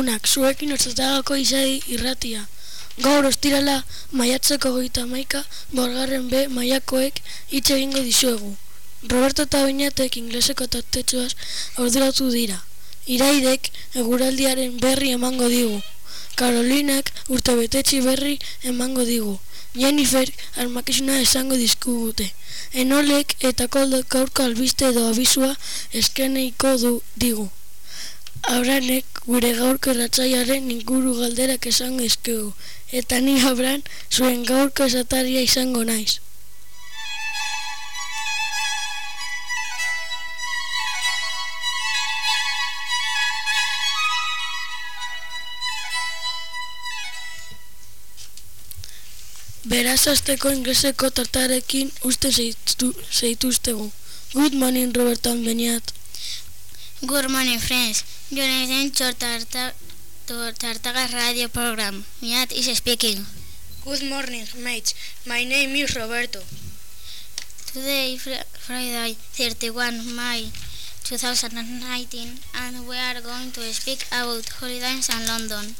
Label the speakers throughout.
Speaker 1: Lagunak, zuekin osatagako izai irratia. Gaur ostirala maiatzeko goita maika, borgarren be maiakoek hitz egingo dizuegu. Roberto eta Oinatek ingleseko tatetsuaz orduratu dira. Iraidek eguraldiaren berri emango digu. Karolinak urte betetzi berri emango digu. Jennifer armakizuna esango dizkugute. Enolek eta koldok gaurko albiste edo abizua eskeneiko du digu. Abranek gure gaurko erratzaiaren inguru galderak esango izkegu. Eta ni abran zuen gaurko esataria izango naiz. Beraz azteko ingleseko tartarekin uste zeituztegu. Good morning, Robertan Beniat.
Speaker 2: Good morning, friends. You're listening to Tarta to Tartaga radio program. Miat is speaking.
Speaker 3: Good morning, mates. My name is Roberto.
Speaker 2: Today, fr Friday, 31 May 2019, and we are going to speak about holidays in London.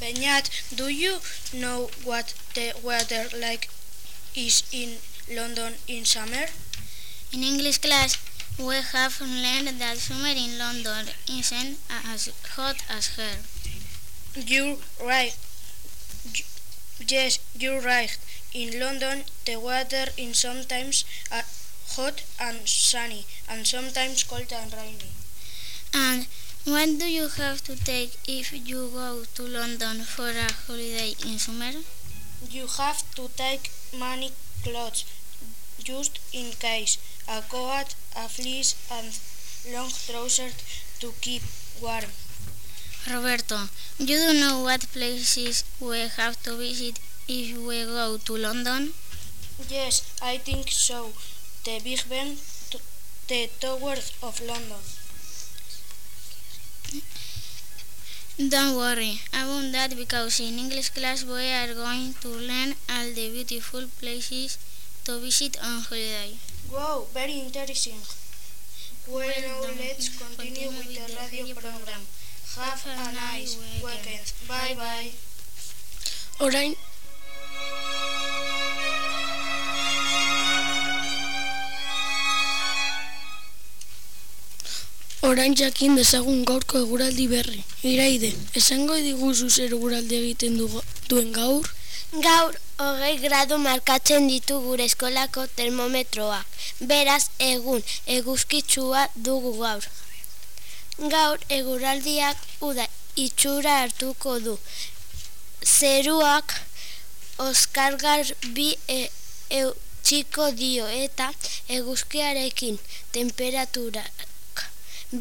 Speaker 3: Benyat, do you know what the weather like is in London in summer?
Speaker 2: In English class, we have learned that summer in London isn't as hot as here.
Speaker 3: You're right. Yes, you're right. In London, the weather is sometimes uh, hot and sunny, and sometimes cold and rainy.
Speaker 2: And what do you have to take if you go to London for a holiday in summer?
Speaker 3: You have to take many clothes, just in case. A coat, a fleece, and long trousers to keep warm.
Speaker 2: Roberto, you do know what places we have to visit if we go to London?
Speaker 3: Yes, I think so. The Big Ben, the Towers of London.
Speaker 2: Don't worry about that because in English class we are going to learn all the beautiful places to visit on holiday.
Speaker 3: Wow, very interesting. Well, now let's continue with the radio program. Have a nice weekend. Bye bye.
Speaker 1: Orain Orain jakin dezagun gaurko eguraldi berri. Iraide, esango diguzu zer eguraldi egiten du, duen gaur?
Speaker 4: Gaur, hogei gradu markatzen ditu gure eskolako termometroak. Beraz, egun, eguzkitsua dugu gaur. Gaur, eguraldiak uda itxura hartuko du. Zeruak, oskargar bi e, e, txiko dio eta eguzkiarekin temperaturak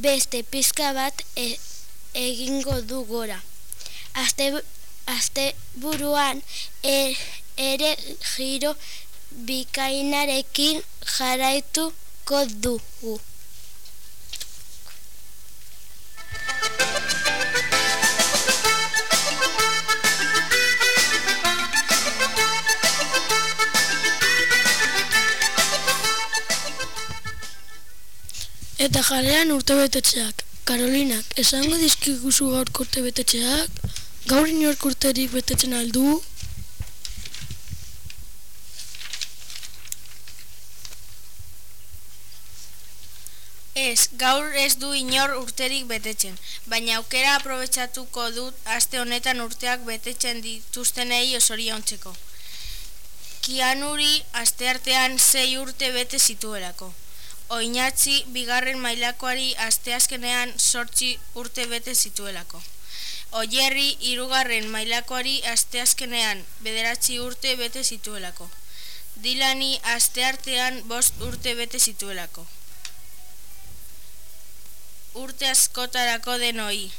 Speaker 4: beste pizka bat e, egingo du gora. Aste, aste buruan e, ere giro bikainarekin jarraituko dugu.
Speaker 1: Eta jarean urte betetxeak. Karolinak, esango dizkiguzu gaurko urte betetxeak? Gaur inork urterik betetzen aldu?
Speaker 5: Ez, gaur ez du inor urterik betetzen, baina aukera aprobetsatuko dut aste honetan urteak betetzen dituztenei osoriontzeko. Kianuri asteartean sei urte bete zituelako. Oinatzi bigarren mailakoari asteazkenean sortzi urte bete zituelako. Oierri hirugarren mailakoari asteazkenean bederatzi urte bete zituelako. Dilani asteartean bost urte bete zituelako. Urte askotarako denoi.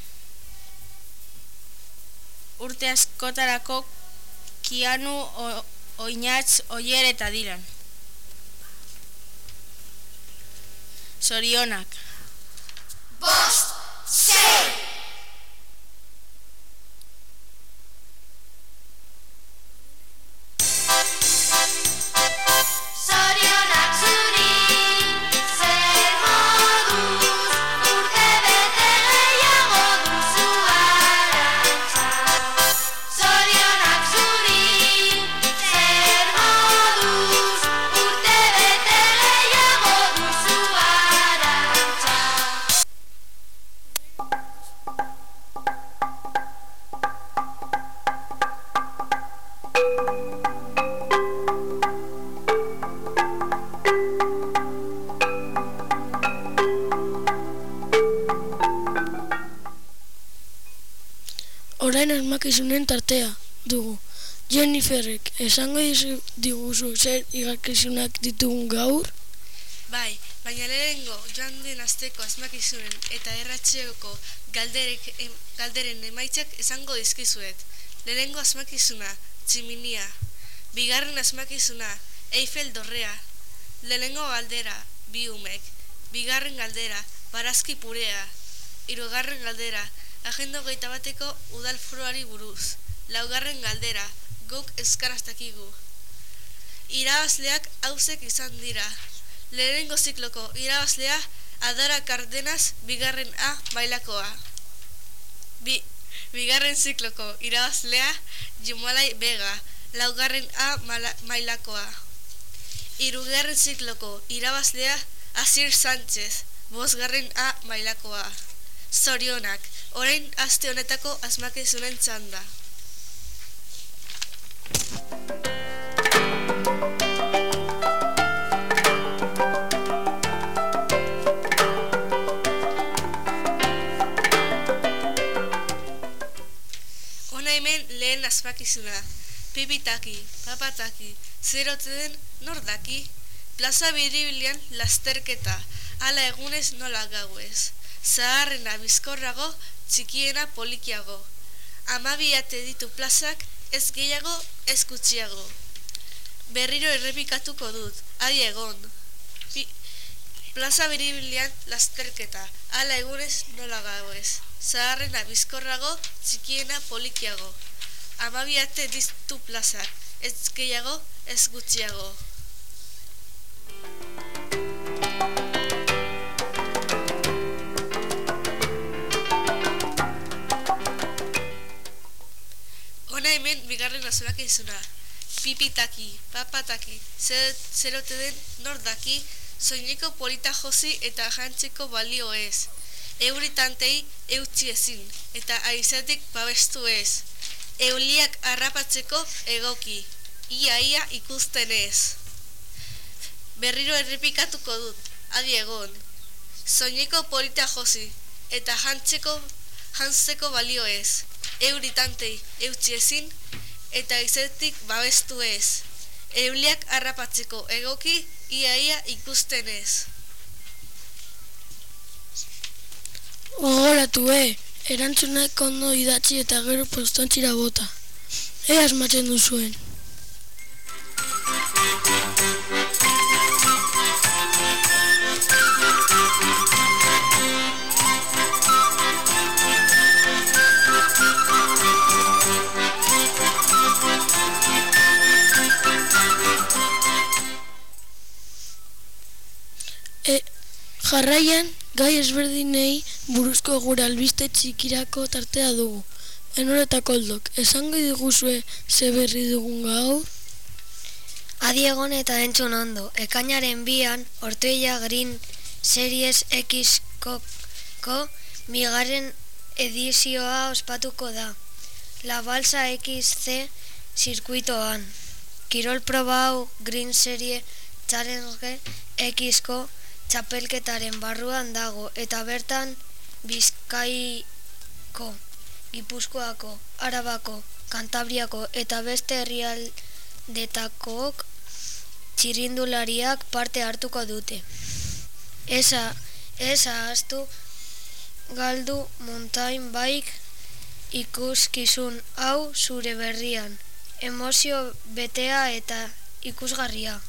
Speaker 5: Urte askotarako kianu oinatz oier eta dilan. Sorionak.
Speaker 6: Bost, sei!
Speaker 1: Lehen asmakizunen tartea dugu. Jenniferrek, esango diguzu zer igakizunak ditugun gaur?
Speaker 7: Bai, baina lehengo joan den asteko asmakizunen eta erratxeoko galderek, em, galderen emaitzak esango dizkizuet. Lehengo asmakizuna, tximinia. Bigarren asmakizuna, Eiffel dorrea. Lehengo galdera, biumek. Bigarren galdera, barazki purea. Hirugarren galdera, agendo geita bateko udal foroari buruz. Laugarren galdera, guk eskaraztakigu. Irabazleak hauzek izan dira. Lehenengo zikloko irabazlea Adara Cardenas bigarren A mailakoa. Bi, bigarren zikloko irabazlea Jumalai Vega laugarren A mailakoa. Hirugarren zikloko irabazlea Asir Sánchez bosgarren A mailakoa. Zorionak, orain aste honetako asmakizunen txanda. Hona hemen lehen asmakizuna. Pipitaki, papataki, zerote den nor daki? Plaza biribilian lasterketa, ala egunez nola gauez. Zaharrena bizkorrago, txikiena polikiago. Amabiate ditu plazak, ez gehiago, ez gutxiago. Berriro errepikatuko dut, adi egon. Pi, plaza biribilian lasterketa, ala egunez nola gauez. Zaharrena bizkorrago, txikiena polikiago. Amabiate ditu plazak, ez gehiago, ez gutxiago. Azurak izuna. Pipitaki, papataki, zer, zerote den nordaki, soineko polita josi eta jantzeko balio ez. Euritantei eutzi ezin, eta aizatik babestu ez. Euliak harrapatzeko egoki, ia ia ikusten ez. Berriro errepikatuko dut, adi egon. Soineko polita josi, eta jantzeko jantzeko balio ez. Euritantei eutzi ezin, eta izetik babestu ez. Euliak harrapatzeko egoki, ia ia ikusten ez.
Speaker 1: Gogoratu, eh? Erantzunak ondo idatzi eta gero postontzira bota. Ea asmatzen duzuen. Jarraian, gai ezberdinei buruzko gure albiste txikirako tartea dugu. Enor eta koldok, esango diguzue ze berri dugun gaur?
Speaker 4: Adiegon eta entzun ondo, ekainaren bian, Ortuella Green Series X ko, ko migaren edizioa ospatuko da. La Balsa XC zirkuitoan. Kirol proba hau Green Serie Challenge X ko txapelketaren barruan dago eta bertan Bizkaiko, Gipuzkoako, Arabako, Kantabriako eta beste herrialdetakook txirindulariak parte hartuko dute. Esa, esa astu galdu mountain bike ikuskizun hau zure berrian. Emozio betea eta ikusgarria.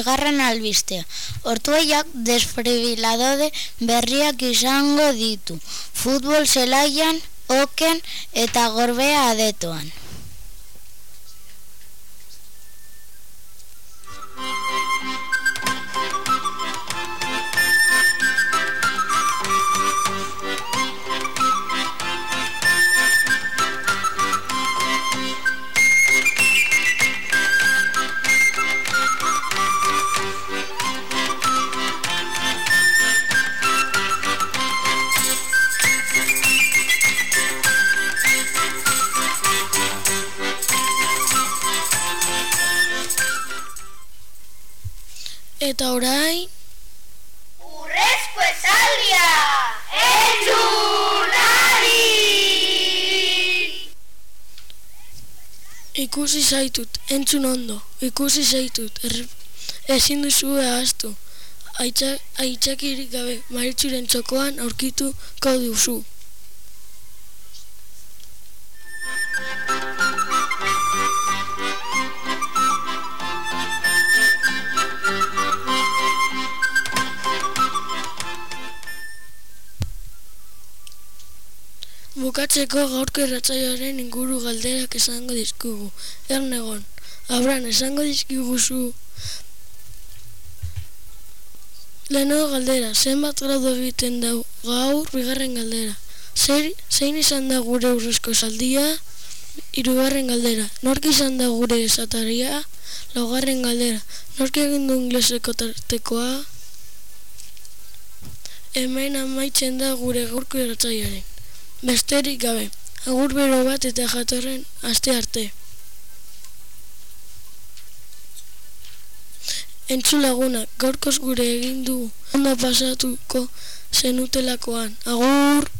Speaker 2: Bigarren albiste. Ortueiak desfibriladore berriak izango ditu. Futbol zelaian, oken eta gorbea adetoan.
Speaker 1: Eta orain,
Speaker 6: Urrezko esaldia! Entzunari!
Speaker 1: ikusi zaitut, entzun ondo, ikusi zaitut, er, ezin duzu ahaztu. Aitza, aitzakirik gabe, maritzuren txokoan aurkitu duzu. Bukatzeko gaurko erratzaioaren inguru galderak esango dizkugu. Ernegon, Abran, esango dizkiguzu Lehenengo galdera, zenbat gradu egiten dau gaur bigarren galdera. Zer, zein izan da gure urrezko saldia? Hirugarren galdera, nork izan da gure esataria? Laugarren galdera, nork egin du ingleseko tartekoa? Hemen amaitzen da gure gaurko erratzaiaren. Besterik gabe, agur bero bat eta jatorren aste arte. Entzulaguna, gaurkoz gure egin du ondo pasatuko zenutelakoan. Agur!